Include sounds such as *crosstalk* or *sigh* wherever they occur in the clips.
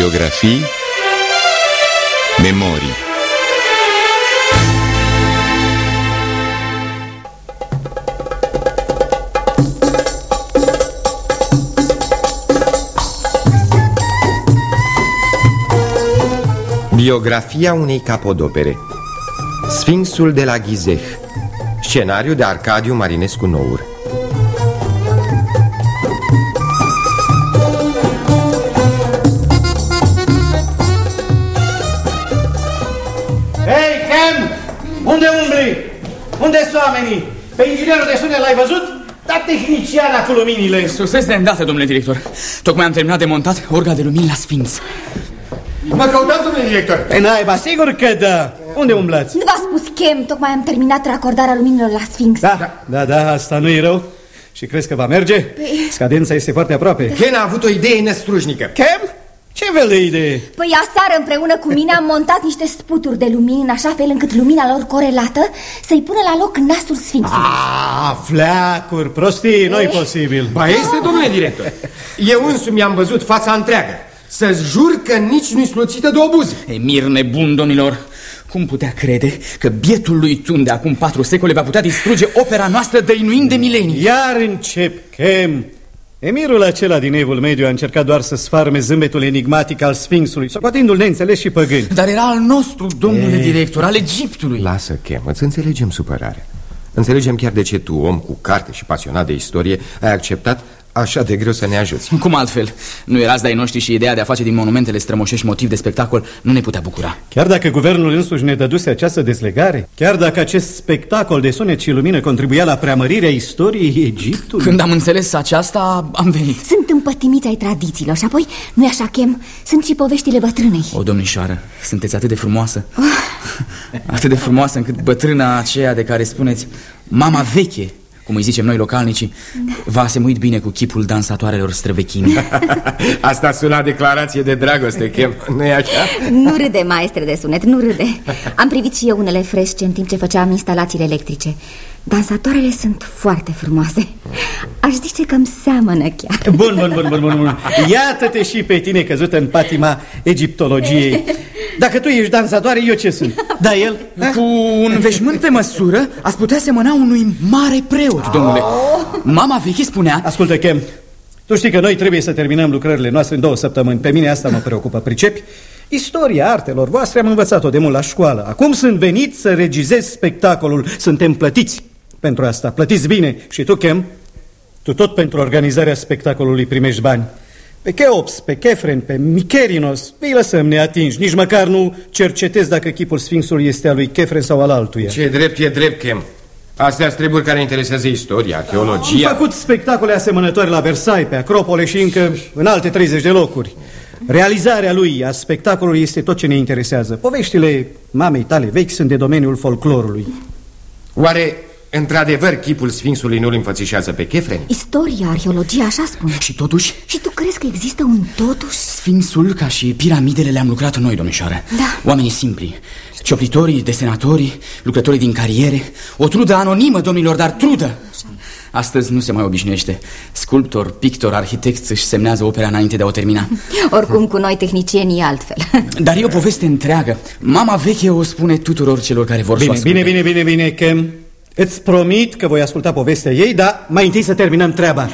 Biografii Memorii. Biografia unei capodopere. Sfinxul de la Ghizeh Scenariu de Arcadiu Marinescu Nour cu luminile. Sosesc de îndată, domnule director. Tocmai am terminat de montat orga de lumini la Sfinx. Mă căutați, domnule director? Pe naiba, sigur că da. Unde umblați? Nu v-a spus Chem, tocmai am terminat racordarea luminilor la Sphinx. Da, da, da, asta nu e rău. Și crezi că va merge? Păi- Scadența este foarte aproape. Ken a avut o idee năstrușnică Cam? Ce fel de idee? Păi aseară împreună cu mine am montat niște sputuri de lumini în așa fel încât lumina lor corelată să-i pună la loc nasul Sfinxului. Ah, fleacuri, prostii, nu-i posibil. Ba este, domnule director Eu însumi am văzut fața întreagă Să-ți jur că nici nu-i sluțită de obuz Emir nebun, domnilor. Cum putea crede că bietul lui Tun de acum patru secole va putea distruge opera noastră dăinuind de milenii? Iar încep, Chem. Emirul acela din Evul Mediu a încercat doar să sfarme zâmbetul enigmatic al Sfinxului, socotindu-l neînțeles și păgâni. Dar era al nostru, domnule director, al Egiptului. Lasă, Kem, îți înțelegem supărarea Înțelegem chiar de ce tu, om cu carte și pasionat de istorie Ai acceptat așa de greu să ne ajuți Cum altfel? Nu erați de-ai noștri și ideea de a face din monumentele strămoșești motiv de spectacol nu ne putea bucura. Chiar dacă guvernul însuși ne dăduse această dezlegare, chiar dacă acest spectacol de sunet și lumină contribuia la preamărirea istoriei Egiptului... Când am înțeles aceasta, am venit. Sunt împătimiți ai tradițiilor și apoi, nu-i așa, Chem? Sunt și poveștile bătrânei. O, domnișoară, sunteți atât de frumoasă Atât de frumoasă încât bătrâna aceea de care spuneți Mama veche, cum îi zicem noi localnicii V-a asemuit bine cu chipul dansatoarelor străvechini *laughs* Asta suna declarație de dragoste, Kem, nu e așa? Nu râde, maestre de sunet, nu râde. Am privit și eu unele fresce în timp ce făceam instalațiile electrice. Dansatoarele sunt foarte frumoase. Aș zice că îmi seamănă chiar. Bun, bun, bun, bun, bun, bun. Iată-te și pe tine căzută în patima egiptologiei. Dacă tu ești dansatoare, eu ce sunt? Da, el? Cu un veșmânt pe măsură Ați putea semăna unui mare preot, domnule Mama veche spunea Ascultă, Chem, tu știi că noi trebuie să terminăm lucrările noastre în două săptămâni. Pe mine asta mă preocupă, pricepi? Istoria artelor voastre am învățat-o de mult la școală. Acum sunt venit să regizez spectacolul. Suntem plătiți pentru asta. Plătiți bine. Și tu, Chem, tu tot pentru organizarea spectacolului primești bani. Pe Cheops, pe Kefren, pe Micherinos, îi lăsăm neatinși. Nici măcar nu cercetez dacă chipul Sfinxului este al lui Kefren sau al altuia. Ce drept e drept, Kem Astea sunt treburi care interesează istoria, Am arheologia făcut spectacole asemănătoare la Versailles, pe Acropole și încă în alte 30 de locuri. Realizarea lui a spectacolului este tot ce ne interesează. Poveștile mamei tale vechi sunt de domeniul folclorului. Oare, într-adevăr, chipul Sfinxului nu-l înfățișează pe Kefren? Istoria, arheologia, așa spun. Și totuși, Și tu crezi că există un totuși? Sfinxul ca și piramidele le-am lucrat noi, domnișoară Da. Oamenii simpli Cioplitorii, desenatorii, lucrătorii din cariere O trudă anonimă, domnilor, dar trudă Astăzi nu se mai obișnuiește Sculptor, pictor, arhitect își semnează opera înainte de a o termina *laughs* Oricum cu noi tehnicienii altfel. *laughs* Dar e o poveste întreagă Mama veche o spune tuturor celor care vor să o Bine, asculte. bine, bine, bine, bine, Kem. Îți promit că voi asculta povestea ei, dar mai întâi să terminăm treaba.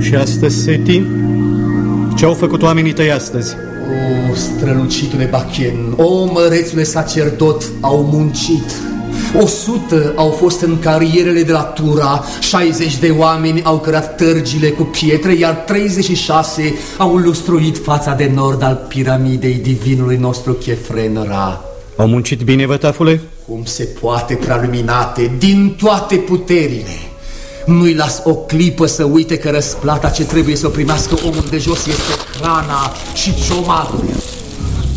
Și astăzi, Seti, ce-au făcut oamenii tăi astăzi? O, strălucitule Bachen, o, mărețule sacerdot, au muncit. O sută au fost în carierele de la Tura, 60 de oameni au cărat tărgile cu pietre, iar 36 au lustruit fața de nord al piramidei divinului nostru Chefren Ra. Au muncit bine, vătafule? Cum se poate prealuminate din toate puterile. Nu-i las o clipă să uite că răsplata ce trebuie să o primească omul de jos este hrana și ciomarul.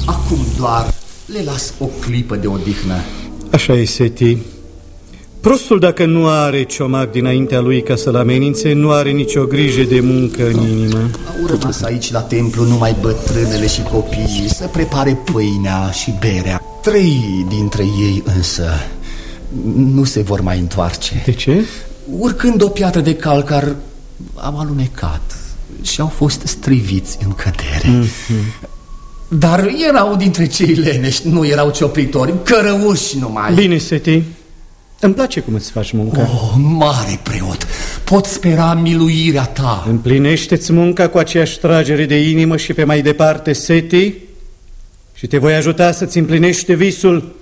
Acum doar le las o clipă de odihnă. Așa e, Seti. Prostul dacă nu are ciomac dinaintea lui ca să-l amenințe, nu are nicio grijă de muncă în inimă. Au rămas aici la templu numai bătrânele și copiii să prepare pâinea și berea. Trei dintre ei însă nu se vor mai întoarce. De ce? Urcând o piatră de calcar, am alunecat și au fost striviți în cădere. Mm -hmm. Dar erau dintre cei lenești, nu erau cioplitori, cărăuși numai. Bine, Seti, îmi place cum îți faci munca. Oh, mare preot, pot spera miluirea ta. Împlinește-ți munca cu aceeași tragere de inimă și pe mai departe, Seti, și te voi ajuta să-ți împlinești visul.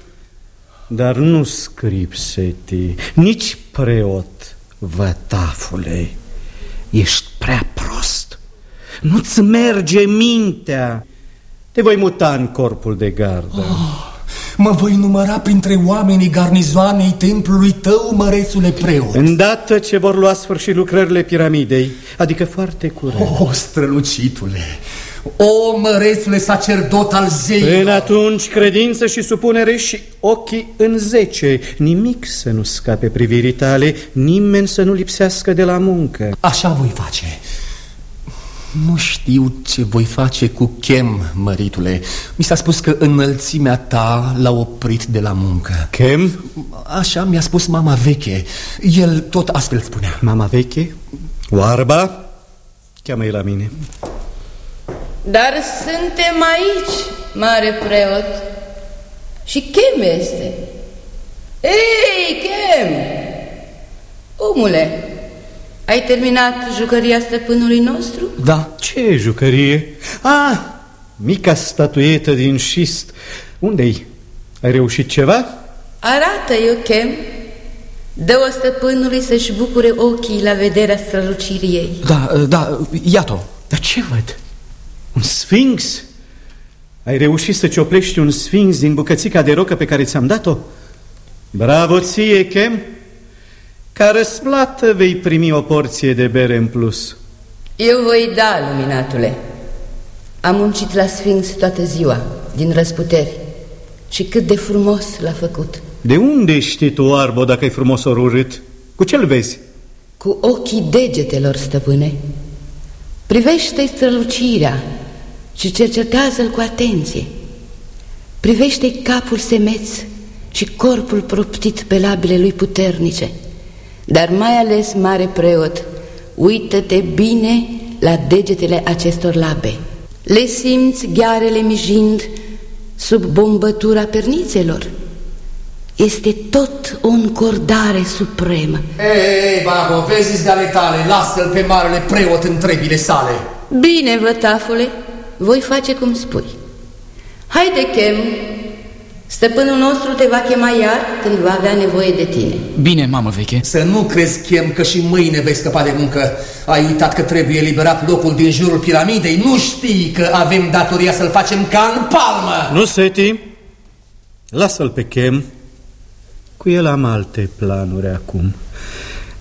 Dar nu scrip, Seti, nici preot, vătafule. Ești prea prost. Nu-ți merge mintea. Te voi muta în corpul de gardă. Oh. Mă voi număra printre oamenii garnizoanei templului tău, mărețule preot. Îndată ce vor lua sfârșit lucrările piramidei, adică foarte curând. O, strălucitule, o, mărețule sacerdot al zeilor. În atunci credință și supunere și ochii în zece. Nimic să nu scape privirii tale, nimeni să nu lipsească de la muncă. Așa voi face. Nu știu ce voi face cu Chem, măritule Mi s-a spus că înălțimea ta l-a oprit de la muncă Chem? Așa mi-a spus mama veche El tot astfel spunea Mama veche? Oarba? Cheamă-i la mine Dar suntem aici, mare preot Și Chem este Ei, Chem! Omule, ai terminat jucăria stăpânului nostru? Da. Ce jucărie? Ah, mica statuetă din șist. Unde-i? Ai reușit ceva? Arată, eu chem. Dă-o stăpânului să-și bucure ochii la vederea strălucirii ei. Da, da, iată-o. Dar ce văd? Un sfinx? Ai reușit să cioplești un sfinx din bucățica de rocă pe care ți-am dat-o? Bravo ție, Chem! Ca răsplată vei primi o porție de bere în plus. Eu voi da, luminatule. Am muncit la Sfinx toată ziua, din răsputeri. Și cât de frumos l-a făcut. De unde știi tu, Arbo, dacă e frumos ori urât? Cu ce-l vezi? Cu ochii degetelor, stăpâne. Privește strălucirea și cercetează-l cu atenție. Privește capul semeț și corpul proptit pe labile lui puternice. Dar mai ales, mare preot, uită-te bine la degetele acestor labe. Le simți ghearele mijind sub bombătura pernițelor? Este tot o încordare supremă. Ei, ei, babo, vezi de ale tale, lasă-l pe marele preot în trebile sale. Bine, vătafule, voi face cum spui. Haide, Chem, Stăpânul nostru te va chema iar când va avea nevoie de tine. Bine, mamă veche. Să nu crezi, Chem, că și mâine vei scăpa de muncă. Ai uitat că trebuie eliberat locul din jurul piramidei? Nu știi că avem datoria să-l facem ca în palmă? Nu, Seti. Lasă-l pe Chem. Cu el am alte planuri acum.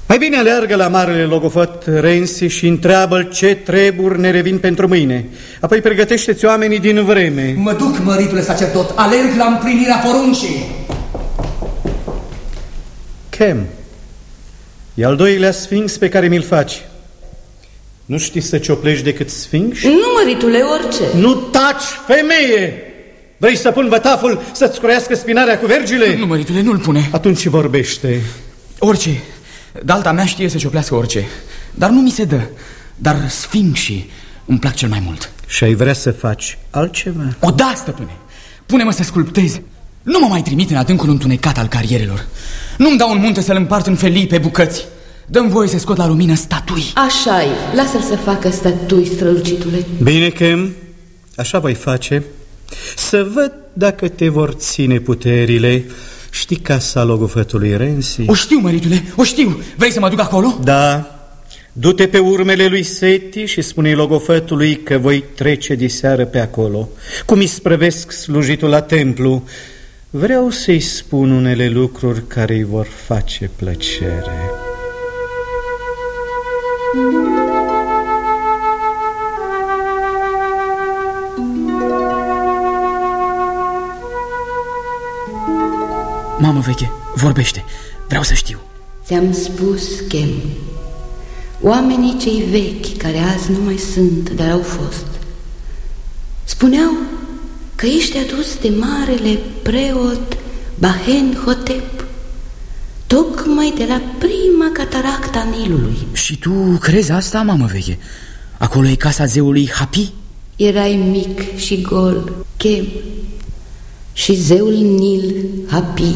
Mai bine aleargă la marele logofăt Rensi și întreabă ce treburi ne revin pentru mâine. Apoi pregătește-ți oamenii din vreme. Mă duc, măritule sacerdot, alerg la împlinirea poruncii. Chem, e al doilea sfinx pe care mi-l faci. Nu știi să cioplești decât sfinx? Nu, măritule, orice. Nu taci, femeie! Vrei să pun vătaful să-ți curească spinarea cu vergile? Nu, măritule, nu-l pune. Atunci vorbește. Orice. Dalta mea știe să cioplească orice. Dar nu mi se dă. Dar sfinxii îmi plac cel mai mult. Și ai vrea să faci altceva? O da, stăpâne. Pune-mă să sculptez. Nu mă mai trimit în adâncul întunecat al carierelor. Nu-mi dau un munte să-l împart în felii pe bucăți. Dăm voie să scot la lumină statui. Așa e, lasă-l să facă statui, strălucitule. Bine, Chem, așa voi face. Să văd dacă te vor ține puterile Știi casa logofătului Rensi? O știu, măritule, o știu. Vrei să mă duc acolo? Da. Du-te pe urmele lui Seti și spune logofătului că voi trece de seară pe acolo. Cum îi sprăvesc slujitul la templu, vreau să-i spun unele lucruri care îi vor face plăcere. Mamă veche, vorbește. Vreau să știu Ți-am spus, Chem Oamenii cei vechi care azi nu mai sunt, dar au fost Spuneau că ești adus de marele preot Bahen Hotep Tocmai de la prima cataracta Nilului Și tu crezi asta, mamă veche? Acolo e casa zeului Hapi? Erai mic și gol, chem Și zeul Nil, Hapi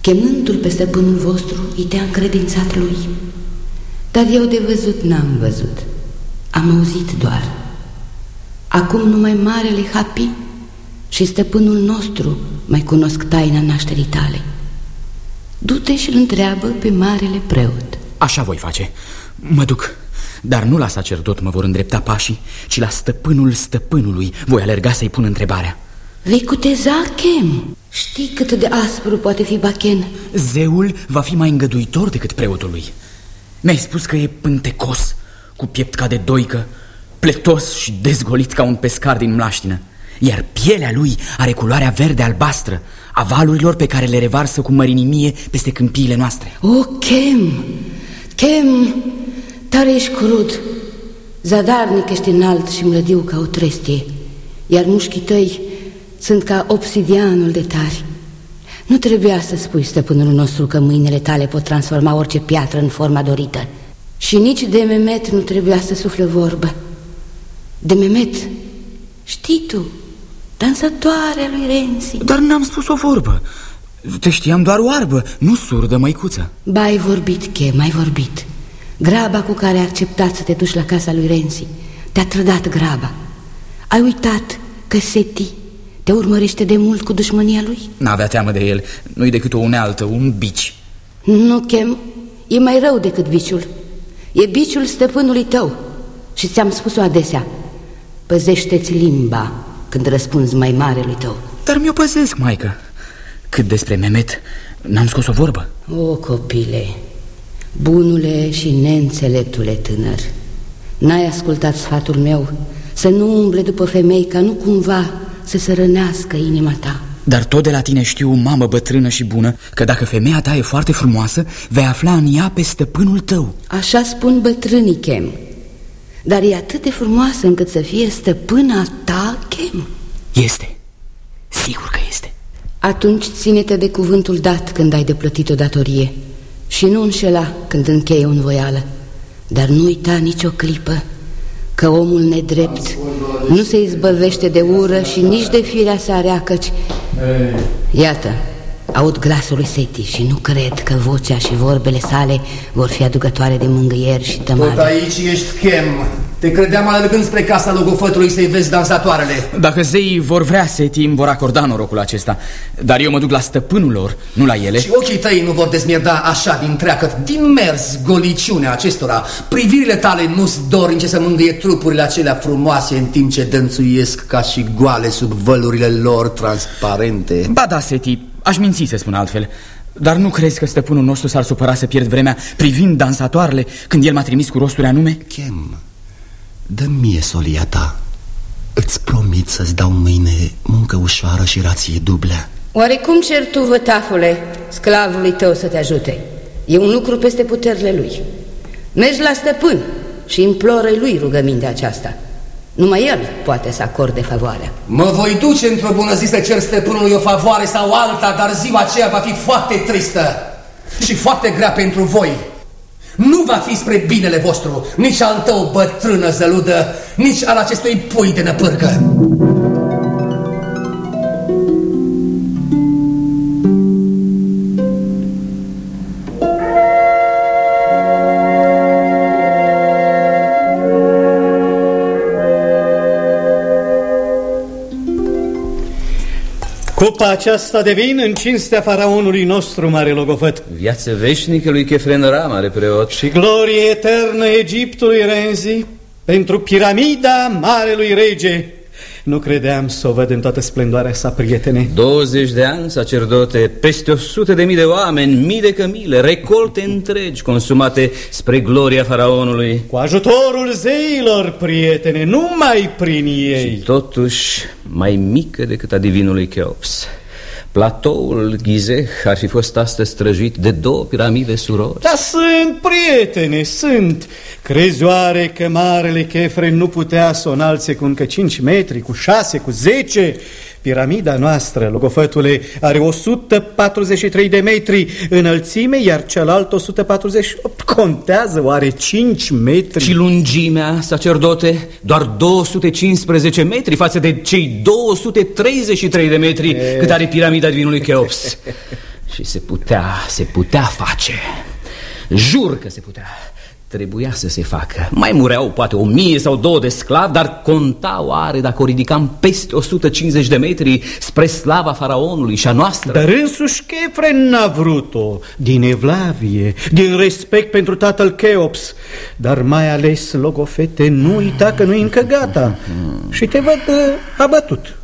Chemându-l pe stăpânul vostru, îi te-a încredințat lui. Dar eu de văzut n-am văzut. Am auzit doar. Acum numai marele Hapi și stăpânul nostru mai cunosc taina nașterii tale. Du-te și-l întreabă pe marele preot. Așa voi face. Mă duc. Dar nu la sacerdot mă vor îndrepta pașii Ci la stăpânul stăpânului. Voi alerga să-i pun întrebarea Vei cuteza, Chem. Știi cât de aspru poate fi Bachen? Zeul va fi mai îngăduitor decât preotul lui. Mi-ai spus că e pântecos Cu piept ca de doică Pletos și dezgolit ca un pescar din mlaștină. Iar pielea lui are culoarea verde-albastră A valurilor pe care le revarsă cu mărinimie peste câmpiile noastre. O, Chem, Chem, tare ești crud Zadarnic ești înalt și mlădiu ca o trestie. Iar mușchii tăi sunt ca obsidianul de tari. Nu trebuia să spui stăpânul nostru că mâinile tale pot transforma orice piatră în forma dorită. Și nici de Memet nu trebuia să sufle vorbă. De Memet, știi tu, dansatoarea lui Renzi. Dar n-am spus o vorbă. Te știam doar oarbă, nu surdă, măicuță. Ba, ai vorbit, Che, mai vorbit. Graba cu care ai acceptat să te duci la casa lui Renzi. Te-a trădat graba. Ai uitat că Seti te urmărește de mult cu dușmânia lui? N-avea teamă de el, nu-i decât o unealtă, un bici. Nu, Chem, e mai rău decât biciul. E biciul stăpânului tău. Și ți-am spus-o adesea. Păzește-ți limba când răspunzi mai mare lui tău. Dar mi-o păzesc, maică. Cât despre Mehmet, n-am scos o vorbă. O, copile, bunule și neînțeleptule tânăr N-ai ascultat sfatul meu? Să nu umble după femei ca nu cumva să se rănească inima ta. Dar tot de la tine știu, mamă bătrână și bună Că dacă femeia ta e foarte frumoasă Vei afla în ea pe stăpânul tău. Așa spun bătrânii chem. Dar e atât de frumoasă încât să fie stăpâna ta chem. Este, sigur că este. Atunci ține-te de cuvântul dat când ai de plătit o datorie. Și nu înșela când încheie un voială Dar nu uita nicio clipă Că omul nedrept nu se izbăvește de ură și nici de firea sa rea, căci... Iată, aud glasul lui Seti și nu cred că vocea și vorbele sale vor fi aducătoare de mângâieri și tămare. Tot aici ești chem. Te credeam alergând spre casa logofătului să-i vezi dansatoarele. Dacă zeii vor vrea, Seti îmi vor acorda norocul acesta Dar eu mă duc la stăpânul lor, nu la ele Și ochii tăi nu vor dezmierda așa din treacăt, din mers goliciunea acestora. Privirile tale nu-s dornice să mângâie trupurile acelea frumoase în timp ce dănțuiesc ca și goale sub vălurile lor transparente. Ba da, Seti, aș minți să spun altfel Dar nu crezi că stăpânul nostru s-ar supăra să pierd vremea privind dansatoarele când el m-a trimis cu rosturi anume? Chem, dă mie solia ta. Îți promit să-ți dau mâine muncă ușoară și rație dublă. Oarecum cer tu, vătafule, sclavului tău să te ajute? E un lucru peste puterile lui. Mergi la stăpân și imploră lui rugămintea aceasta. Numai el poate să acorde favoarea. Mă voi duce într-o bună zi să cer stăpânului o favoare sau alta, dar ziua aceea va fi foarte tristă și foarte grea pentru voi. Nu va fi spre binele vostru, nici al tău bătrână zăludă, nici al acestui pui de năpârcă. Cupa aceasta de vin în cinstea faraonului nostru, mare logofăt. Viață veșnică lui Chefrenăra, mare preot. Și glorie eternă Egiptului Renzi pentru piramida marelui rege. Nu credeam să o văd în toată splendoarea sa, prietene. 20 de ani, sacerdote, peste 100 de mii de oameni, mii de cămile, recolte întregi consumate spre gloria faraonului. Cu ajutorul zeilor, prietene, numai prin ei. Și totuși mai mică decât a divinului Cheops. Platoul Ghizeh ar fi fost astăzi străjuit de două piramide surori Da, sunt, prietene, sunt Crezi oare că marele Chefren nu putea să o înalțe cu încă 5 metri, cu 6, cu 10? Piramida noastră, logofătule, are 143 de metri înălțime, iar cealaltă 148. Contează oare 5 metri? Și lungimea, sacerdote, doar 215 metri față de cei 233 de metri e... cât are piramida divinului Cheops. Și se putea, se putea face. Jur că se putea. Trebuia să se facă. Mai mureau poate o mie sau două de sclavi, dar conta oare dacă o ridicam peste 150 de metri spre slava faraonului și a noastră? Dar însuși Chefren n-a vrut-o, din evlavie, din respect pentru tatăl Cheops, dar mai ales logofete, nu uita că nu e încă gata și te văd uh, abătut.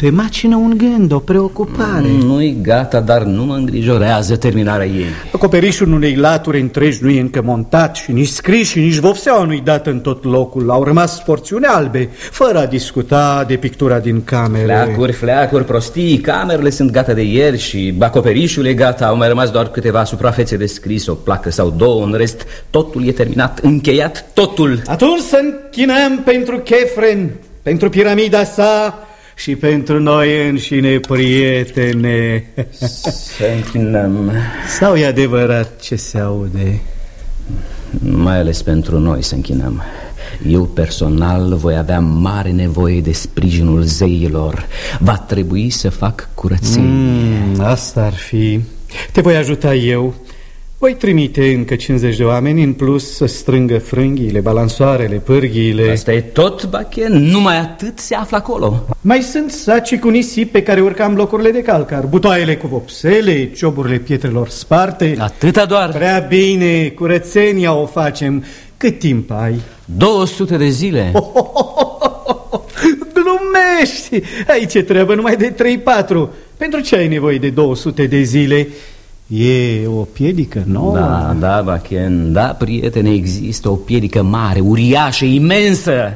Te macină un gând, o preocupare. Nu-i gata, dar nu mă îngrijorează terminarea ei. Acoperișul unei laturi întregi nu e încă montat Și nici scris și nici vopseaua nu-i dată în tot locul. Au rămas porțiune albe Fără a discuta de pictura din camere Fleacuri, fleacuri, prostii Camerele sunt gata de ieri și acoperișul e gata. Au mai rămas doar câteva suprafețe de scris O placă sau două, în rest totul e terminat Încheiat totul. Atunci să închinăm pentru Chefren Pentru piramida sa și pentru noi înșine, prietene. Să închinăm. Sau e adevărat ce se aude? Mai ales pentru noi să închinăm. Eu personal voi avea mare nevoie de sprijinul zeilor. Va trebui să fac curățenie. Mm, asta ar fi. Te voi ajuta eu. Voi trimite încă 50 de oameni în plus să strângă frânghiile, balansoarele, pârghiile Asta e tot, Bachen? Numai atât se află acolo Mai sunt saci cu nisip pe care urcam locurile de calcar Butoaiele cu vopsele, cioburile pietrelor sparte Atâta doar Prea bine, curățenia o facem Cât timp ai? 200 de zile oh, oh, oh, Glumești! Aici e treabă numai de 3-4 Pentru ce ai nevoie de 200 de zile? E o piedică nouă? Da, da, Bachen, da, prietene, există o piedică mare, uriașă, imensă.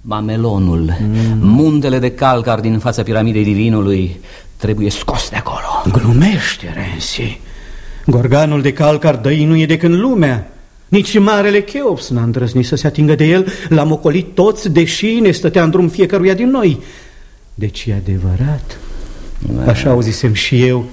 Mamelonul, mm. muntele de calcar din fața piramidei divinului Trebuie scos de acolo. Glumește, Rensi Gorganul de calcar dăinuie de când lumea. Nici marele Cheops n-a îndrăznit să se atingă de el. L-am ocolit toți, deși ne stătea în drum fiecăruia din noi. Deci e adevărat. Da. Așa auzisem și eu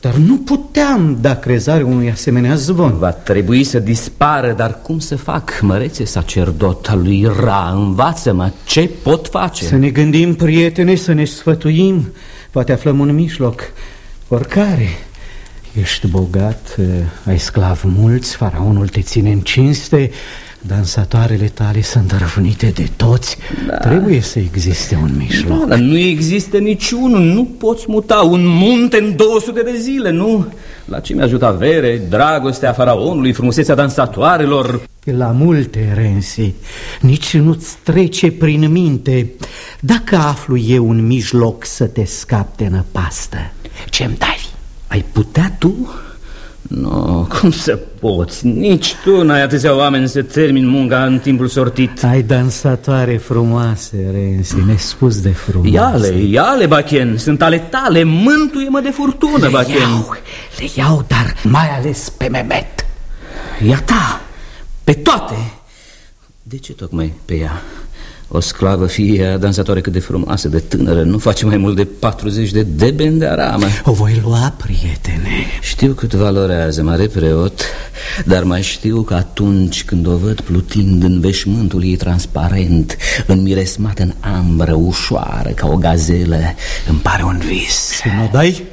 dar nu puteam da crezare unui asemenea zvon. Va trebui să dispară, dar cum să fac, mărețe sacerdot al lui Ra Învață-mă ce pot face? Să ne gândim, prietene, să ne sfătuim. Poate aflăm un mijloc. Oricare. Ești bogat, ai sclav mulți, faraonul te ține în cinste Dansatoarele tale sunt răvnite de toți da. Trebuie să existe un mijloc da, Nu există niciunul Nu poți muta un munte în 200 de zile, nu? La ce mi-ajută avere, dragostea faraonului, frumusețea dansatoarelor La multe, Rensi Nici nu-ți trece prin minte Dacă aflu eu un mijloc să te scapi de năpastă Ce-mi dai? Ai putea tu? Nu, cum să poți? Nici tu n-ai atâția oameni să termin munca în timpul sortit. Ai dansatoare frumoase, Renzi, nespus de frumoase. Iale, iale, Bachen, sunt ale tale, mântuie-mă de furtună, le Bachen iau, Le iau, dar mai ales pe Mehmet. Ia ta, pe toate. De ce tocmai pe ea? O sclavă fie dansatoare cât de frumoasă, de tânără. Nu face mai mult de 40 de deben de aramă O voi lua, prietene. Știu cât valorează, mare preot Dar mai știu că atunci când o văd plutind în veșmântul ei transparent Înmiresmat în ambră, ușoară, ca o gazelă Îmi pare un vis. Și nu dai?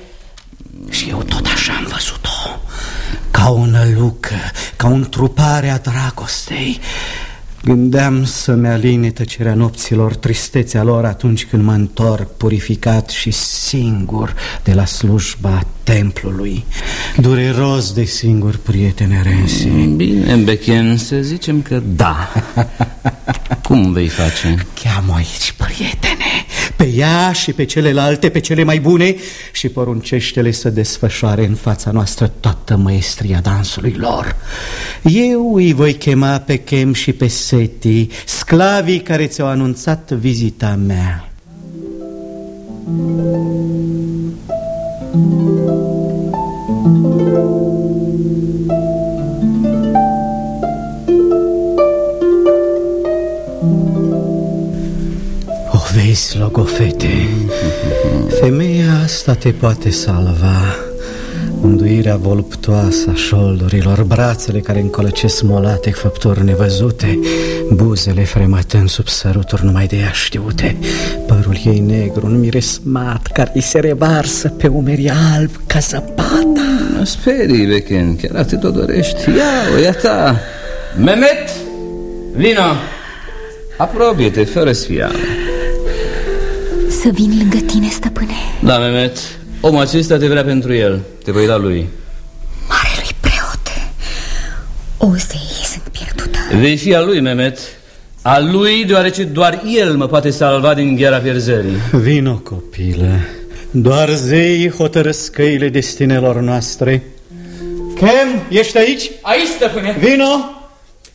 Și eu tot așa am văzut-o. Ca o nălucă, ca un trupare a dragostei Gândeam să-mi aline tăcerea nopților, tristețea lor atunci când mă întorc purificat și singur de la slujba templului. Dureros de singur, prietene Rensi. Bine, Bechen, să zicem că da. *laughs* Cum vei face? Cheamă aici, prietene, pe ea și pe celelalte, pe cele mai bune și poruncește-le să desfășoare în fața noastră toată măestria dansului lor. Eu îi voi chema pe Chem și pe Seti, sclavii care ți-au anunțat vizita mea. O vezi, logofete. Femeia asta te poate salva. Înduirea voluptoasă a șoldurilor Brațele care încolăcesc molate făpturi nevăzute Buzele fremătând sub săruturi numai de ea știute Părul ei negru, un miresmat Care îi se revarsă pe umerii alb ca zăpada. Mă sperii, Bechen, chiar atât o dorești. Ia-o, ia ta. Mehmet, vino. Apropie-te, fără sfială Să vin lângă tine, stăpâne. Da, Mehmet, omul acesta te vrea pentru el. Te voi da lui. Marelui preot. O zei sunt pierdută. Vei fi al lui, Mehmet. Al lui, deoarece doar el mă poate salva din gheara pierzării. Vino, copile. Doar zeii hotărăsc căile destinelor noastre. Kem, ești aici? Aici, stăpâne. Vino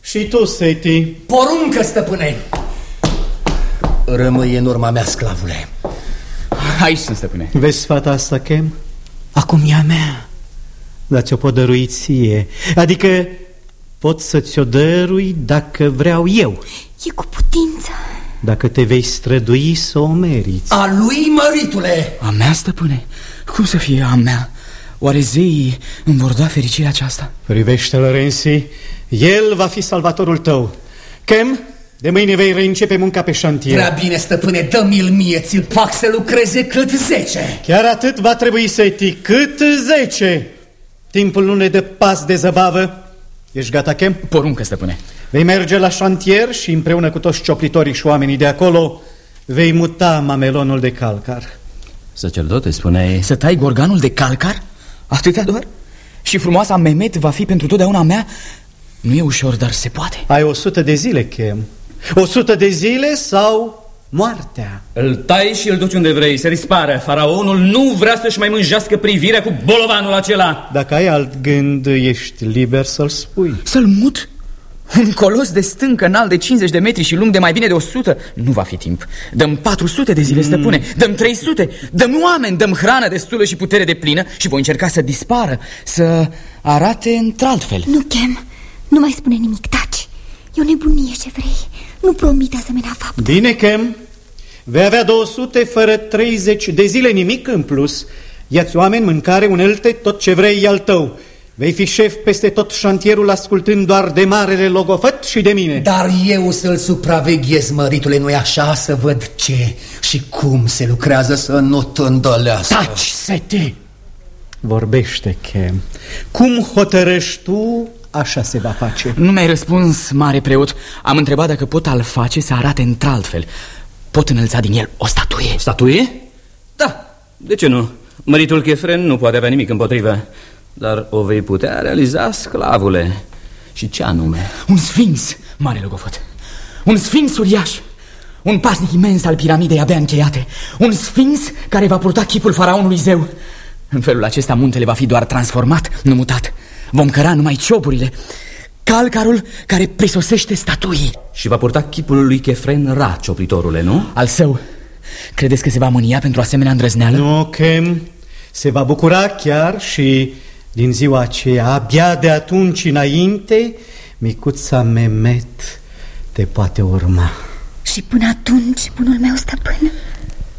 Și tu, Seti. Poruncă, stăpâne! Rămâi în urma mea, sclavule. Aici sunt, stăpâne Vezi fata asta, Kem? Acum e a mea Dar ți-o pot dărui ție Adică pot să ți-o dărui dacă vreau eu E cu putință Dacă te vei strădui să o meriți A lui, măritule! A mea, stăpâne? Cum să fie a mea? Oare zeii îmi vor da fericirea aceasta? Privește-l, Rensi El va fi salvatorul tău Kem, de mâine vei reîncepe munca pe șantier Prea bine, stăpâne, dă-mi-l mie, ți-l fac să lucreze cât zece. Chiar atât va trebui să-i cât zece Timpul nu ne dă pas de zăbavă Ești gata, Kem? Poruncă, stăpâne Vei merge la șantier și împreună cu toți cioplitorii și oamenii de acolo Vei muta mamelonul de calcar Sacerdote, spuneai Să tai gorganul de calcar? Atâta doar? Și frumoasa Mehmet va fi pentru totdeauna a mea? Nu e ușor, dar se poate Ai o sută de zile, Kem O sută de zile sau moartea? Îl tai și îl duci unde vrei, să dispară Faraonul nu vrea să-și mai mânjească privirea cu bolovanul acela. Dacă ai alt gând, ești liber să-l spui. Să-l mut? Un colos de stâncă înalt de 50 de metri și lung de mai bine de 100 Nu va fi timp. Dăm 400 de zile, stăpâne. Dăm 300 Dăm oameni Dăm hrană destulă și putere de plină Și voi încerca să dispară Să arate într-altfel. Nu, Chem, nu mai spune nimic, taci. E o nebunie ce vrei Nu promite asemenea fapt Bine, Kem Vei avea 200 fără 30 de zile, nimic în plus. Ia-ți oameni, mâncare, unelte, tot ce vrei e al tău. Vei fi șef peste tot șantierul ascultând doar de marele logofăt și de mine. Dar eu să-l supraveghez, măritule, nu-i așa? Să văd ce și cum se lucrează să nu tândolească. Taci, sete! Vorbește, Chem. Cum hotărăști tu, așa se va face. Nu mi-ai răspuns, mare preot. Am întrebat dacă pot al face să arate într-altfel. Pot înălța din el o statuie. Statuie? Da, de ce nu? Măritul Chefren nu poate avea nimic împotrivă. Dar o vei putea realiza, sclavule. Și ce anume? Un sfinx, mare logofăt Un sfinx uriaș. Un pasnic imens al piramidei abia încheiate. Un sfinx care va purta chipul faraonului zeu. În felul acesta muntele va fi doar transformat, nu mutat Vom căra numai cioburile. Calcarul care prisosește statuii. Și va purta chipul lui Chefren Ra, cioplitorule, nu? Al său. Credeți că se va mânia pentru asemenea îndrăzneală? Nu, Chem. Se va bucura chiar și din ziua aceea Abia de atunci înainte Micuța Memet te poate urma. Și până atunci, bunul meu stăpân?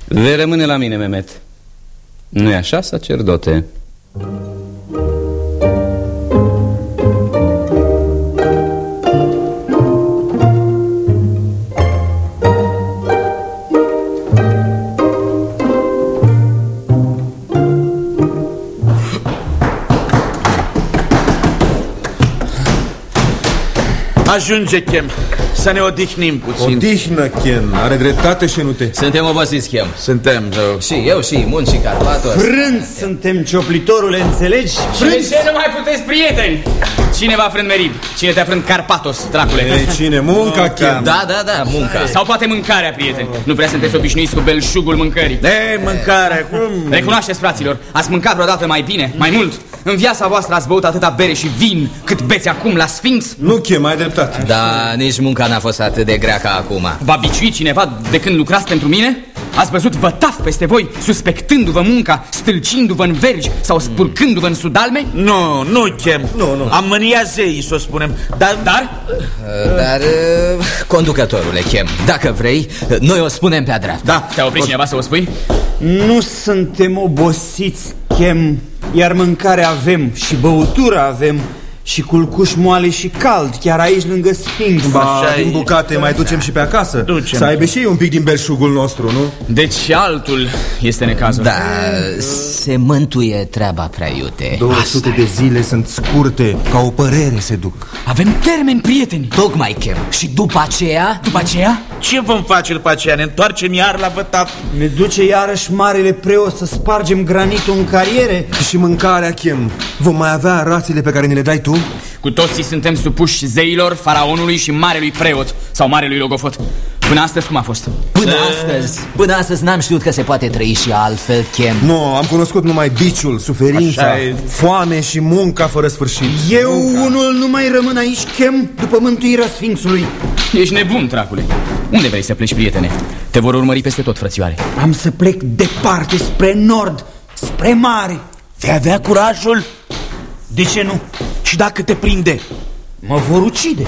Vei rămâne la mine, Memet Nu-i așa, sacerdote? Ajunge, Chem, să ne odihnim puțin Odihnă, Ken, are dreptate și nu te Suntem obosiți, Chem Suntem, zău Și eu, și Mun și Carpatos Frânt suntem cioplitorule, înțelegi? Și de ce nu mai puteți, prieteni? Cine v-a frânt Merib? Cine te-a frânt Carpatos, dracule? Ei, cine? Munca, Ken Da, da, da, munca Sau poate mâncarea, prieteni Nu prea sunteți obișnuiți cu belșugul mâncării Ei, mâncare, cum? Recunoașteți, fraților, ați mâncat vreodată mai bine, mai mult În viața voastră ați băut atâta bere și vin Cât beți acum la Sphinx Nu, Ken, ai dreptate. Da, nici munca n-a fost atât de grea ca acum. V-a biciuit cineva de când lucrați pentru mine? Ați văzut vătaf peste voi, suspectându-vă munca, stâlcindu-vă în vergi sau spurcându-vă în sudalme? Nu, nu chem. Nu, nu. Am mânia zeii, să o spunem. Dar... Dar? Dar, uh, conducătorule Chem, dacă vrei, noi o spunem pe-a dreapta. Da. Te-a oprit cineva să o spui? Nu suntem obosiți, Chem, iar mâncare avem și băutură avem și culcuș moale și cald, chiar aici lângă Sfinx. Ba, din bucate mai ducem și pe acasă Ducem. Să aibă și ei un pic din belșugul nostru, nu? Deci și altul este necazul. Da, se mântuie treaba prea iute. 200 de zile sunt scurte, ca o părere se duc Avem termeni, prieteni. Tocmai Chem. Și după aceea, După aceea, Ce vom face după aceea? Ne întoarcem iar la vătaf? Ne duce iarăși marele preot să spargem granitul în cariere? Și mâncarea, Chem Vom mai avea rațiile pe care ne le dai tu? Cu toții suntem supuși zeilor, faraonului și marelui preot sau marelui logofot. Până astăzi cum a fost? până astăzi, până astăzi n-am știut că se poate trăi și altfel, Chem. Nu, am cunoscut numai biciul, suferința, Așa e. foame și munca fără sfârșit Eu unul nu mai rămân aici, Chem, după mântuirea Sfinxului. Ești nebun, dracule. Unde vrei să pleci, prietene? Te vor urmări peste tot, frățioare. Am să plec departe, spre nord, spre mare. Vei avea curajul? De ce nu? Și dacă te prinde? Mă vor ucide.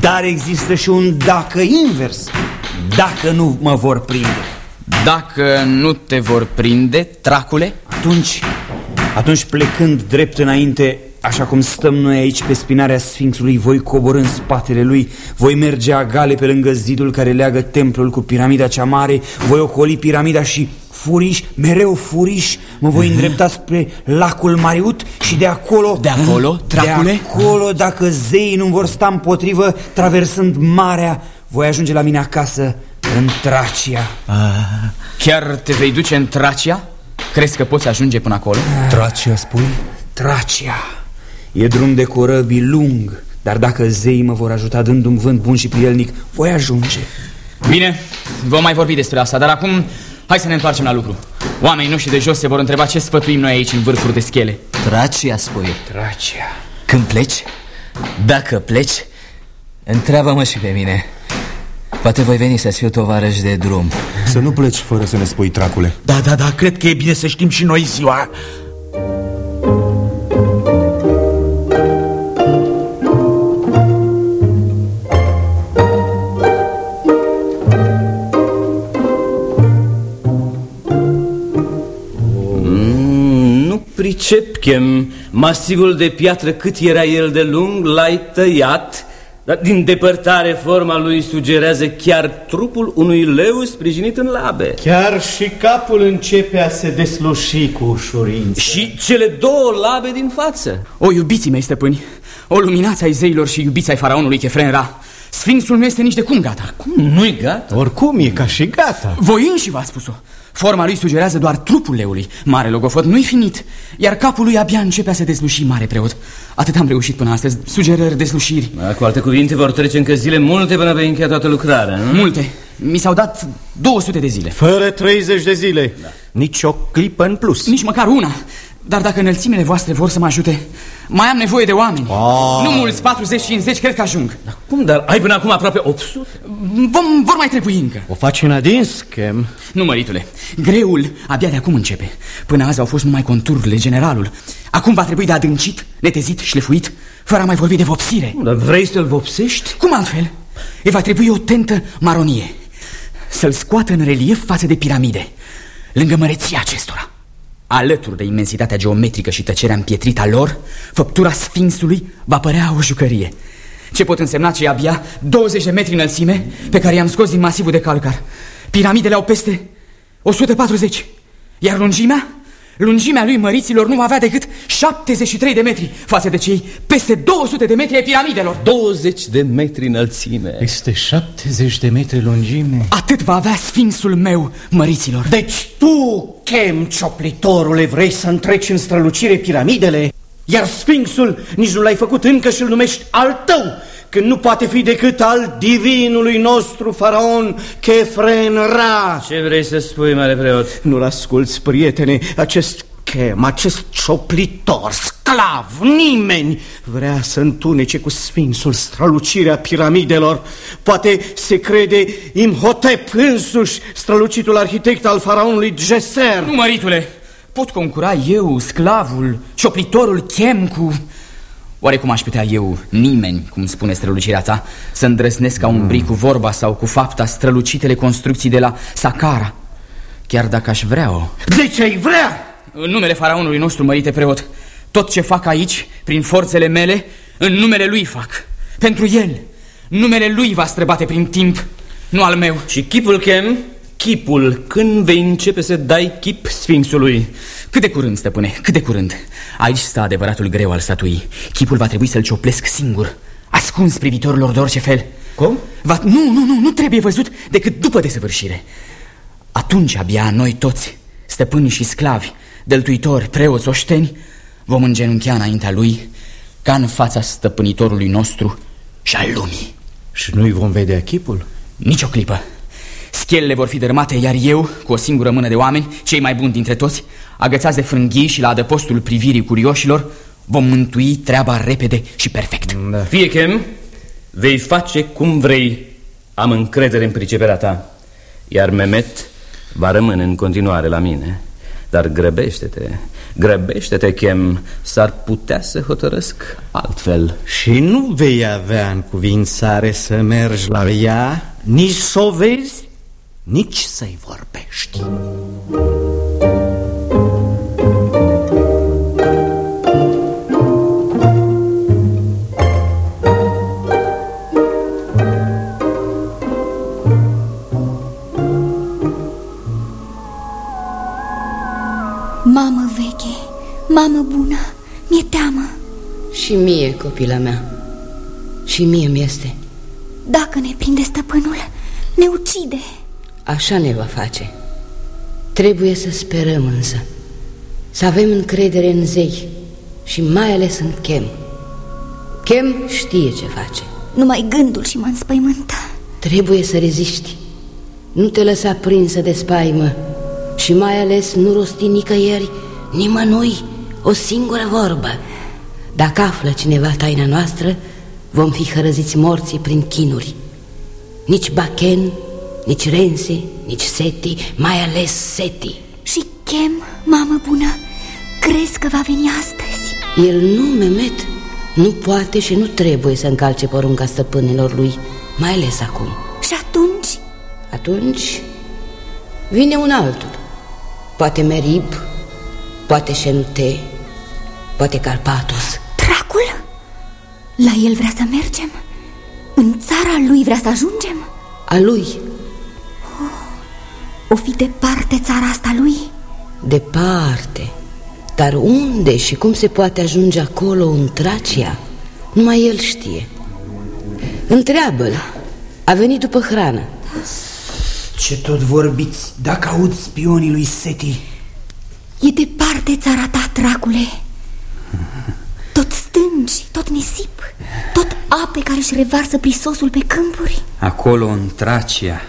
Dar există și un dacă invers. Dacă nu mă vor prinde. Dacă nu te vor prinde, tracule, Atunci, atunci plecând drept înainte, așa cum stăm noi aici pe spinarea Sfinxului, voi coborâ în spatele lui, voi merge agale pe lângă zidul care leagă templul cu piramida cea mare, voi ocoli piramida și furiș, mereu furiș, mă voi îndrepta spre lacul Mariut și de acolo... De acolo, dracule? De acolo, dacă zeii nu vor sta împotrivă, traversând marea, voi ajunge la mine acasă, în Tracia. chiar te vei duce în Tracia? Crezi că poți ajunge până acolo? Tracia, spui? Tracia. E drum de corăbii lung, dar dacă zeii mă vor ajuta dându-mi vânt bun și prielnic, voi ajunge. Bine, vom mai vorbi despre asta, dar acum hai să ne întoarcem la lucru. Oamenii noștri de jos se vor întreba ce sfătuim noi aici în vârfuri de schele. Tracia, spui. Tracia. Când pleci, dacă pleci, întreabă-mă și pe mine. Poate voi veni să-ți fiu tovarăș de drum. Să nu pleci fără să ne spui, tracule Da, da, da, cred că e bine să știm și noi ziua. Nu pricep, chem. Masivul de piatră cât era el de lung l-ai tăiat Dar din depărtare forma lui sugerează chiar trupul unui leu sprijinit în labe Chiar și capul începe a se desluși cu ușurință. Și cele două labe din față O, iubiții mei stăpâni, o luminați ai zeilor și iubiți ai faraonului Chefren Ra. Sfinxul nu este nici de cum gata. Cum nu-i gata? Oricum e ca și gata. Voi înși v-ați spus-o. Forma lui sugerează doar trupul leului. Mare logofot nu-i finit, iar capul lui abia începe a se desluși mare preot. Atât am reușit până astăzi, sugerări, deslușiri. Da, Cu alte cuvinte vor trece încă zile multe până vei încheia toată lucrarea, nu? Multe. Mi s-au dat 200 de zile. Fără 30 de zile. Da. Nici o clipă în plus. Nici măcar una. Dar dacă înălțimile voastre vor să mă ajute, mai am nevoie de oameni. Ah. Nu mulți, 40-50, cred că ajung. Cum, dar ai până acum aproape 800? Vom, vor mai trebui încă. O faci în adins, Chem? Nu, măritule, greul abia de acum începe. Până azi au fost numai contururile, generalul. Acum va trebui de adâncit, netezit, șlefuit, fără a mai vorbi de vopsire. Dar vrei să-l vopsești? Cum altfel? Îi va trebui o tentă maronie. Să-l scoată în relief față de piramide, lângă măreția acestora. Alături de imensitatea geometrică și tăcerea împietrită a lor, făptura sfinxului va părea o jucărie. Ce pot însemna cei abia 20 de metri înălțime pe care i-am scos din masivul de calcar? Piramidele au peste 140, iar lungimea? Lungimea lui măriților nu va avea decât 73 de metri față de cei peste 200 de metri ai piramidelor. 20 de metri înălțime Este 70 de metri lungime. Atât va avea sfinxul meu, măriților. Deci tu, Chem, cioplitorule, vrei să întreci în strălucire piramidele? Iar Sfinxul nici nu l-ai făcut încă și îl numești al tău, când nu poate fi decât al divinului nostru faraon Chefren Ra. Ce vrei să spui, mare preot? Nu-l asculți, prietene, acest Chem, acest cioplitor, sclav, nimeni vrea să întunece cu sfințul strălucirea piramidelor. Poate se crede Imhotep însuși, strălucitul arhitect al faraonului Geser. Nu, măritule, pot concura eu, sclavul, cioplitorul chem cu... Oare cum aș putea eu, nimeni, cum spune strălucirea ta, să îndrăznesc ca un bric cu vorba sau cu fapta strălucitele construcții de la Saqqara? Chiar dacă aș vrea-o. De ce ai vrea? În numele faraonului nostru, mărite preot, tot ce fac aici, prin forțele mele, în numele lui fac. Pentru el. Numele lui va străbate prin timp, nu al meu. Și chipul chem? Chipul, când vei începe să dai chip Sfinxului? Cât de curând, stăpâne, cât de curând. Aici stă adevăratul greu al statuii. Chipul va trebui să-l cioplesc singur, ascuns privitorilor de orice fel. Cum? Va... Nu, nu, nu, nu trebuie văzut decât după desăvârșire. Atunci abia noi toți, stăpâni și sclavi, dăltuitori, preoți, oșteni, vom îngenunchea înaintea lui ca în fața stăpânitorului nostru și al lumii. Și nu-i vom vedea chipul? Nici o clipă. Schelele vor fi dărmate, iar eu, cu o singură mână de oameni, cei mai buni dintre toți, agățați de frânghii și la adăpostul privirii curioșilor, vom mântui treaba repede și perfect. Da. Fie chem, vei face cum vrei. Am încredere în priceperea ta. Iar Mehmet va rămâne în continuare la mine. Dar grăbește-te, grăbește-te, Chem, s-ar putea să hotărăsc altfel. Și nu vei avea în cuvințare să mergi la ea, nici să o vezi, nici să-i vorbești. Mamă veche, mamă bună, mi-e teamă. Și mie, copila mea. Și mie mi-este Dacă ne prinde stăpânul, ne ucide. Așa ne va face. Trebuie să sperăm însă. Să avem încredere în zei Și mai ales în Chem. Chem știe ce face. Numai gândul și mă înspăimântă. Trebuie să reziști. Nu te lăsa prinsă de spaimă Și mai ales nu rosti nicăieri Nimănui o singură vorbă. Dacă află cineva taina noastră Vom fi hărăziți morții prin chinuri. Nici Bachen, nici Rense, nici Seti Mai ales Seti. Și Chem, mamă bună, crezi că va veni astăzi? El nu, Mehmet, nu poate și nu trebuie să încalce porunca stăpânilor lui Mai ales acum. Și atunci? Atunci vine un altul Poate Merib, poate Șenute, poate Carpatos Dracul? La el vrea să mergem? În țara lui vrea să ajungem? A lui O fi departe țara asta lui? Departe Dar unde și cum se poate ajunge acolo în Tracia? Numai el știe Întreabă-l A venit după hrană Ce tot vorbiți? Dacă aud spionii lui Seti? E departe țara ta, dracule Tot stânci, tot nisip Tot ape care își revarsă prisosul pe câmpuri. Acolo, în Tracia.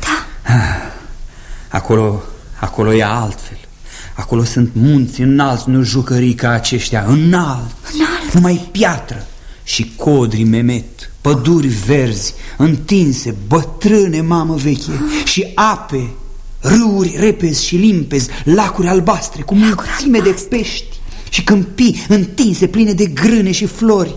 Da. Acolo, acolo e altfel. Acolo sunt munți înalți, nu jucării ca aceștia Înalt, Înalt numai piatră Și codri memet, păduri verzi Întinse, bătrâne mamă veche Și ape, râuri repezi și limpezi Lacuri albastre cu mulțime de pești Și câmpii întinse pline de grâne și flori.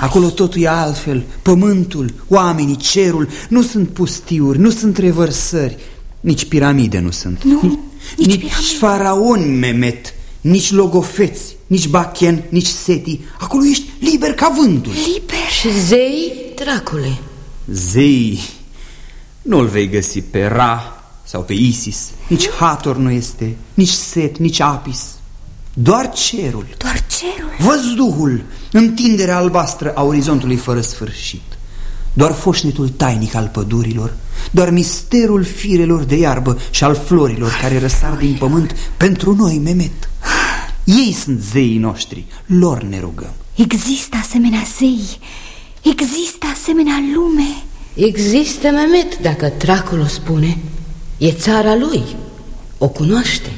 Acolo totul e altfel. Pământul, oamenii, cerul Nu sunt pustiuri, nu sunt revărsări. Nici piramide nu sunt. Nu, nici, nici, nici faraoni, Memet Nici logofeți, nici Bachen, nici Seti Acolo ești liber ca vântul. Liber. Și zei, dracule. Zei Nu-l vei găsi pe Ra sau pe Isis. Nici Hator nu este Nici Set, nici Apis. Doar cerul. Doar cerul. Văzduhul Întinderea albastră a orizontului fără sfârșit Doar foșnetul tainic al pădurilor Doar misterul firelor de iarbă și al florilor care răsar din pământ pentru noi, Memet. Ei sunt zeii noștri, lor ne rugăm. Există asemenea zei Există asemenea lume. Există Mehmet, dacă dracul o spune E țara lui, o cunoaște.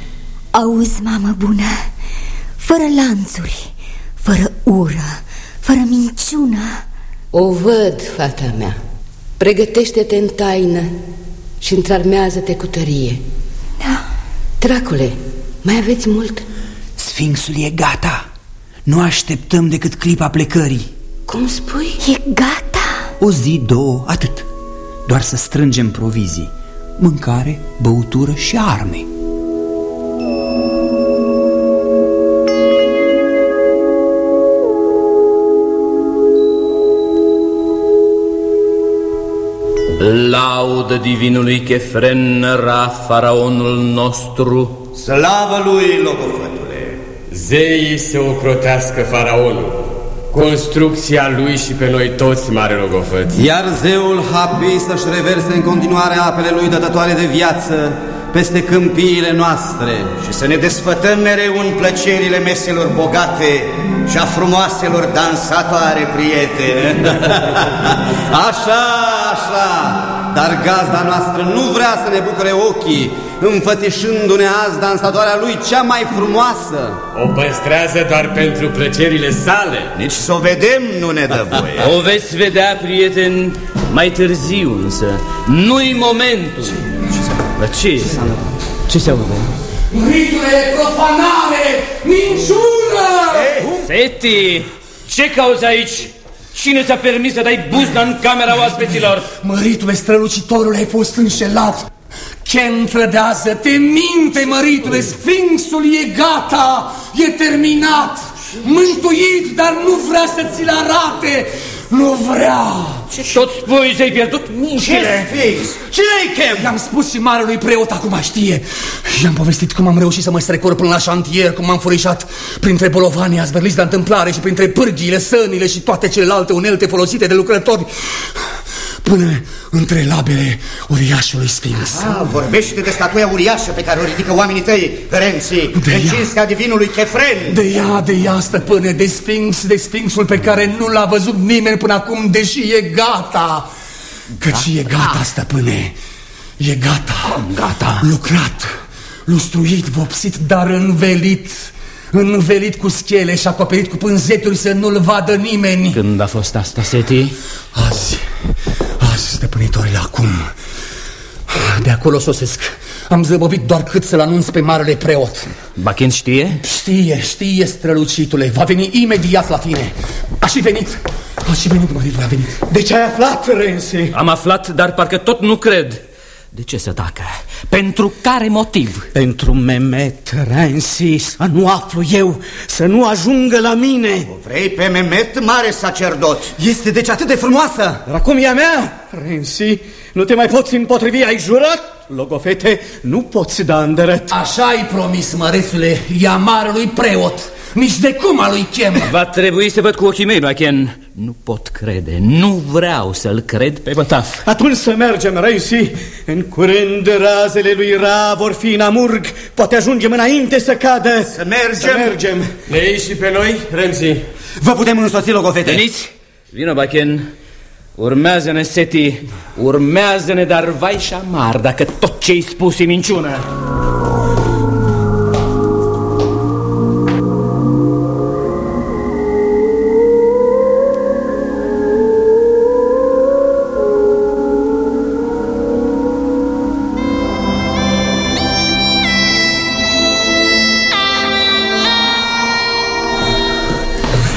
Auzi, mamă bună Fără lanțuri, fără ură, fără minciună O văd, fata mea. Pregătește-te în taină și întrarmează-te cu tărie. Da. Dracule, mai aveți mult? Sfinxul e gata. Nu așteptăm decât clipa plecării. Cum spui? E gata? O zi, două, atât. Doar să strângem provizii. Mâncare, băutură și arme Laudă divinului Chefren, Ra, faraonul nostru Slavă lui, logofătule! Zeii să ocrotească faraonul Construcția lui și pe noi toți, mare logofăt Iar zeul Hapi să-și reverse în continuare apele lui dătătoare de viață peste câmpiile noastre și să ne desfătăm mereu în plăcerile meselor bogate și a frumoaselor dansatoare prietene. *laughs* așa, așa, dar gazda noastră nu vrea să ne bucure ochii, înfățișându-ne azi dansatoarea lui cea mai frumoasă. O păstrează doar pentru plăcerile sale. Nici să o vedem nu ne dă voie. *laughs* O veți vedea, prieteni, mai târziu însă. Nu-i momentul. Dar ce? Ce se aude? Ritule, profanare, minciună! Seti, ce cauți aici? Cine ți-a permis să dai buzna în camera oaspeților? Măritule strălucitorul, ai fost înșelat. Ken trădează, te minte, măritule, sfinxul e gata, e terminat, mântuit, dar nu vrea să ți-l arate, nu vrea. Ce tot spui, ți-ai pierdut mințile? Ce sfinx? Cine-i Chem? I-am spus și marelui preot acum știe. I-am povestit cum am reușit să mă strecor până la șantier, cum m-am furișat printre bolovanii azvărliți de întâmplare și printre pârghiile, sănile și toate celelalte unelte folosite de lucrători până între labele uriașului Sfinx. Ah, vorbește de statuia uriașă pe care o ridică oamenii tăi, Renții, în cinstea divinului Chefren. De ea, de ea, stăpâne, de Sfinx, de Sfinxul pe care nu l-a văzut nimeni până acum, deși e gata. Căci e gata, stăpâne, e gata. Gata. Lucrat, lustruit, vopsit, dar învelit. Învelit cu schele și acoperit cu pânzeturi să nu-l vadă nimeni. Când a fost asta, Seti? Azi, azi, stăpânitorile, acum. De acolo sosesc. Am zăbovit doar cât să-l anunț pe marele preot. Bachin știe? Știe, știe, strălucitule. Va veni imediat la tine. A și venit. A și venit, măritul, a venit. De ce ai aflat, Renzi? Am aflat, dar parcă tot nu cred. De ce să tacă? Pentru care motiv? Pentru Mehmet Renzi, să nu aflu eu, să nu ajungă la mine. O vrei pe Mehmet, mare sacerdot? Este deci atât de frumoasă? Dar acum e a mea, Renzi, nu te mai poți împotrivi, ai jurat? Logofete, nu poți da îndărăt. Așa ai promis, mărețule, ea marelui preot. Nici de cum a lui Chem. Va trebui să văd cu ochii mei, Bachen. Nu pot crede, nu vreau să-l cred pe bătaf. Atunci să mergem, Reisi. În curând razele lui Ra vor fi în amurg. Poate ajungem înainte să cadă. Să mergem. Să mergem. Ne iei și pe noi, Remzi? Vă putem însoți, logofete. Veniți? Vino, Bachen. Urmează-ne, Seti. Urmează-ne, dar vai și șamar dacă tot ce-ai spus e minciună.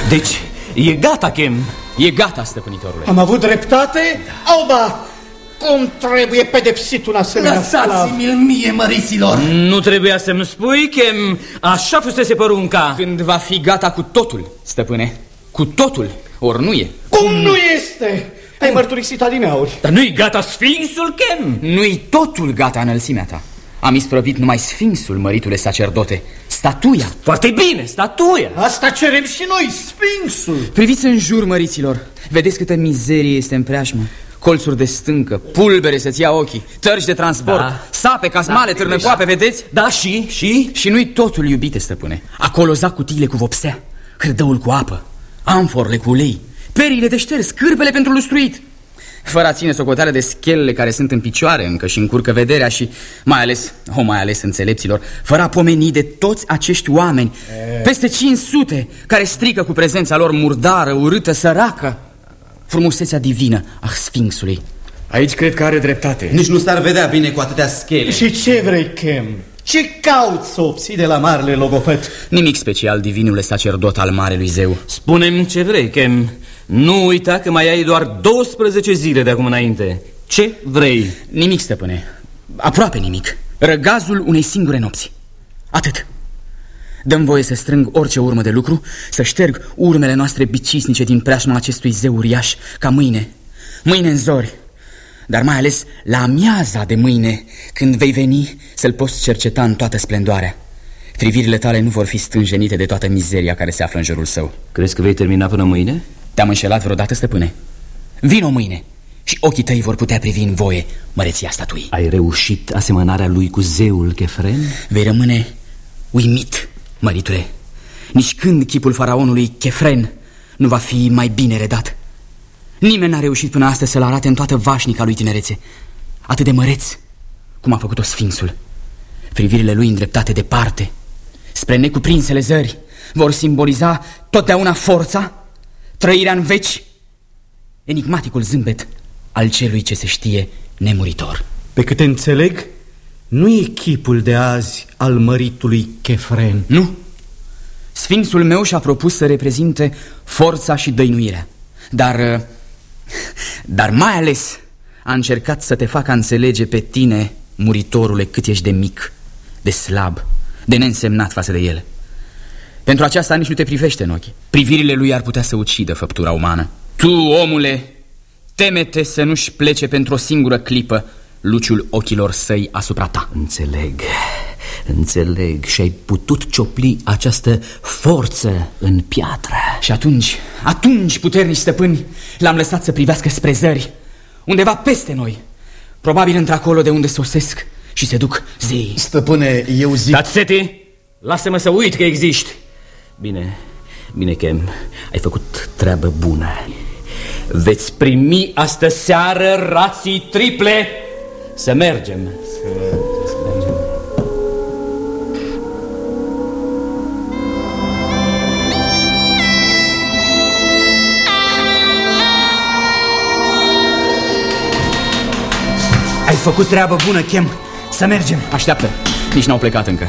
Deci, e gata, Chem. E gata, stăpânitorule. Am avut dreptate? Da. Auba! Cum trebuie pedepsit un asemenea Lăsați-mi-l mie, măriților! Nu trebuia să-mi spui, Chem. Așa fusese porunca. Când va fi gata cu totul, stăpâne. Cu totul. Ori nu e. Cum nu este? Ai mărturisit adineauri. Dar nu-i gata Sfinxul, Chem? Nu-i totul gata înălțimea ta. Am isprăvit numai Sfinxul, măritule sacerdote. Statuia. Foarte bine, statuia. Asta cerem și noi, Sfinxul. Priviți în jur, măriților. Vedeți câtă mizerie este în preajmă. Colțuri de stâncă, pulbere să-ți ia ochii, tărci de transport, Da. sape, casmale, Da, târnăcoape, vedeți? Da, și, și? Și nu-i totul, iubite stăpâne. Acolo zac cutiile cu vopsea, hârdăul cu apă, amforele cu ulei, perile de șters, cârpele pentru lustruit. Fără a ține socoteală de schelele care sunt în picioare încă și încurcă vederea și mai ales, o mai ales înțelepților, fără a pomeni de toți acești oameni, e... peste 500, care strică cu prezența lor murdară, urâtă, săracă, frumusețea divină a Sfinxului. Aici cred că are dreptate. Nici nu s-ar vedea bine cu atâtea schele. Și ce vrei, Chem? Ce cauți să obții de la marele logofet? Nimic special, divinule sacerdot al marelui zeu. Spunem ce vrei, Chem. Nu uita că mai ai doar 12 zile de acum înainte. Ce vrei? Nimic, stăpâne. Aproape nimic. Răgazul unei singure nopți. Atât. Dăm voie să strâng orice urmă de lucru, să șterg urmele noastre bicisnice din preajma acestui zeu uriaș, ca mâine, mâine în zori, dar mai ales la amiaza de mâine, când vei veni să-l poți cerceta în toată splendoarea. Privirile tale nu vor fi stânjenite de toată mizeria care se află în jurul său. Crezi că vei termina până mâine? Te-am înșelat vreodată, stăpâne? Vino mâine și ochii tăi vor putea privi în voie măreția statuii. Ai reușit asemănarea lui cu zeul Chefren? Vei rămâne uimit, măritule. Nici când chipul faraonului Chefren nu va fi mai bine redat. Nimeni n-a reușit până astăzi să-l arate în toată vașnica lui tinerețe. Atât de măreț cum a făcut-o Sfinxul. Privirile lui îndreptate departe, spre necuprinsele zări, vor simboliza totdeauna forța, trăirea în veci, enigmaticul zâmbet al celui ce se știe nemuritor. Pe câte înțeleg, nu e chipul de azi al măritului Chefren. Nu. Sfinxul meu și-a propus să reprezinte forța și dăinuirea. Dar dar mai ales a încercat să te facă înțelege pe tine, muritorule, cât ești de mic, de slab, de neînsemnat față de el. Pentru aceasta nici nu te privește în ochi. Privirile lui ar putea să ucidă făptura umană. Tu, omule, temete să nu-și plece pentru o singură clipă luciul ochilor săi asupra ta. Înțeleg, înțeleg și ai putut ciopli această forță în piatră. Și atunci, atunci, puternici stăpâni, l-am lăsat să privească spre zări, undeva peste noi, probabil într-acolo de unde sosesc și se duc zei. Stăpâne, eu zic... Tatseti, lasă-mă să uit că existi. Bine, bine, Chem, ai făcut treabă bună. Veți primi astă seară rații triple să mergem. Să, să mergem. Ai făcut treabă bună, Chem. Să mergem. Așteaptă. Nici n-au plecat încă.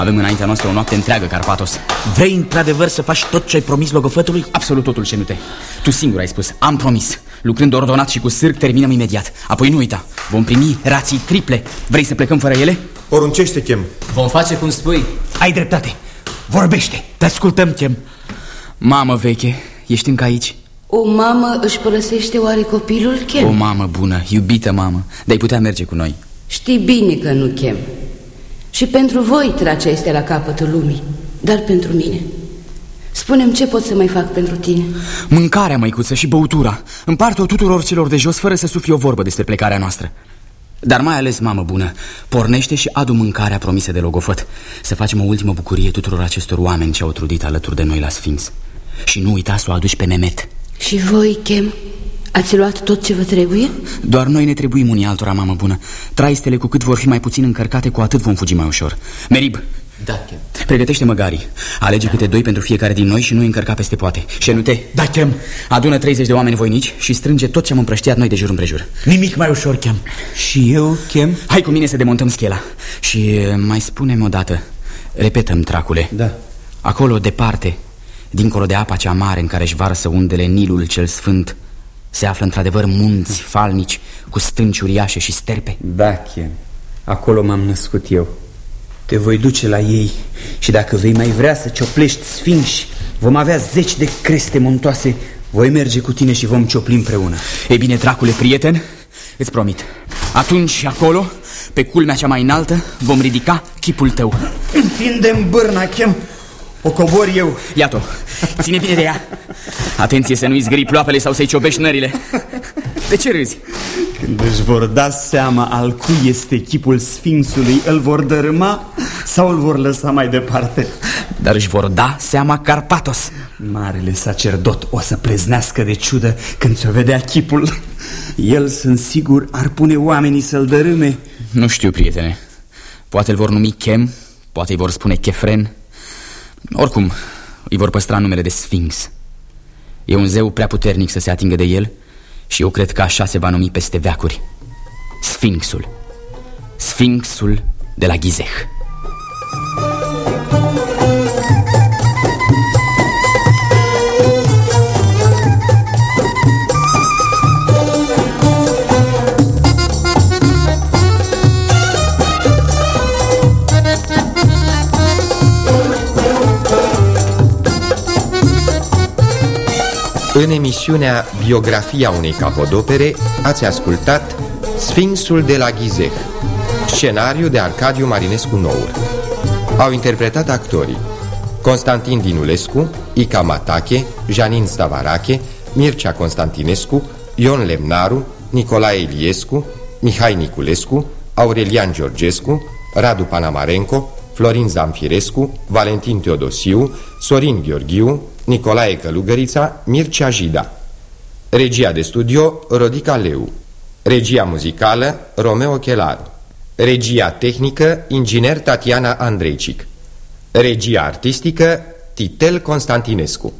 Avem înaintea noastră o noapte întreagă, Carpatos. Vrei într-adevăr să faci tot ce ai promis logofătului? Absolut totul, Cenute. Tu singur ai spus, am promis. Lucrând ordonat și cu sârg, terminăm imediat. Apoi nu uita, vom primi rații triple. Vrei să plecăm fără ele? Poruncește, Chem. Vom face cum spui. Ai dreptate. Vorbește. Te ascultăm, Chem. Mamă veche, ești încă aici? O mamă își părăsește oare copilul, Chem? O mamă bună, iubită mamă, de-ai putea merge cu noi. Știi bine că nu, Chem. Și pentru voi tracea este la capătul lumii, dar pentru mine. Spunem ce pot să mai fac pentru tine. Mâncarea, măicuță, și băutura. Împart-o tuturor celor de jos fără să sufli o vorbă despre plecarea noastră. Dar mai ales, mamă bună, pornește și adu mâncarea promisă de logofăt. Să facem o ultimă bucurie tuturor acestor oameni ce au trudit alături de noi la Sfinx. Și nu uita să o aduci pe Memet. Și voi, Chem, ați luat tot ce vă trebuie? Doar noi ne trebuim unii altora, mamă bună. Traistele cu cât vor fi mai puțin încărcate, cu atât vom fugi mai ușor. Merib, Da, Chem. Pregătește măgarii. Alege câte doi pentru fiecare din noi și nu încărca peste poate. Șenute, Da, Chem. adună 30 de oameni voinici și strânge tot ce am împrăștiat noi de jur împrejur. Nimic mai ușor, Chem. Și eu, Chem? Hai cu mine să demontăm schela. Și eh, mai spune-mi odată, repetăm, tracule. Da. Acolo, departe, dincolo de apa cea mare în care își varsă undele Nilul cel Sfânt, se află într-adevăr munți falnici cu stânci uriașe și sterpe. Da, Chem. Acolo m-am născut eu. Te voi duce la ei și dacă vei mai vrea să cioplești sfinși, vom avea zeci de creste muntoase. Voi merge cu tine și vom ciopli împreună. Ei bine, dracule, prieten, îți promit. Atunci și acolo, pe culmea cea mai înaltă, vom ridica chipul tău. Întindem bârna, Chem. O cobor eu. Iată, ține bine de ea. Atenție să nu-i zgâri ploapele sau să-i ciobești nările. De ce râzi? Când își vor da seama al cui este chipul Sfinxului, îl vor dărâma sau îl vor lăsa mai departe? Dar își vor da seama Carpatos. Marele sacerdot o să pleznească de ciudă când se vedea chipul. El, sunt sigur, ar pune oamenii să-l dărâme. Nu știu, prietene. Poate îl vor numi Chem, poate îi vor spune Chefren. Oricum, îi vor păstra numele de Sfinx. E un zeu prea puternic să se atingă de el și eu cred că așa se va numi peste veacuri. Sfinxul. Sfinxul de la Ghizeh. În emisiunea Biografia unei capodopere ați ascultat Sfinxul de la Ghizeh, scenariu de Arcadiu Marinescu Nour. Au interpretat actorii Constantin Dinulescu, Ica Matache, Janin Stavarache, Mircea Constantinescu, Ion Lemnaru, Nicolae Iliescu, Mihai Niculescu, Aurelian Georgescu, Radu Panamarenco, Florin Zamfirescu, Valentin Teodosiu, Sorin Gheorghiu, Nicolae Călugărița, Mircea Jida. Regia de studio, Rodica Leu. Regia muzicală, Romeo Chelaru. Regia tehnică, inginer Tatiana Andreicic Regia artistică, Titel Constantinescu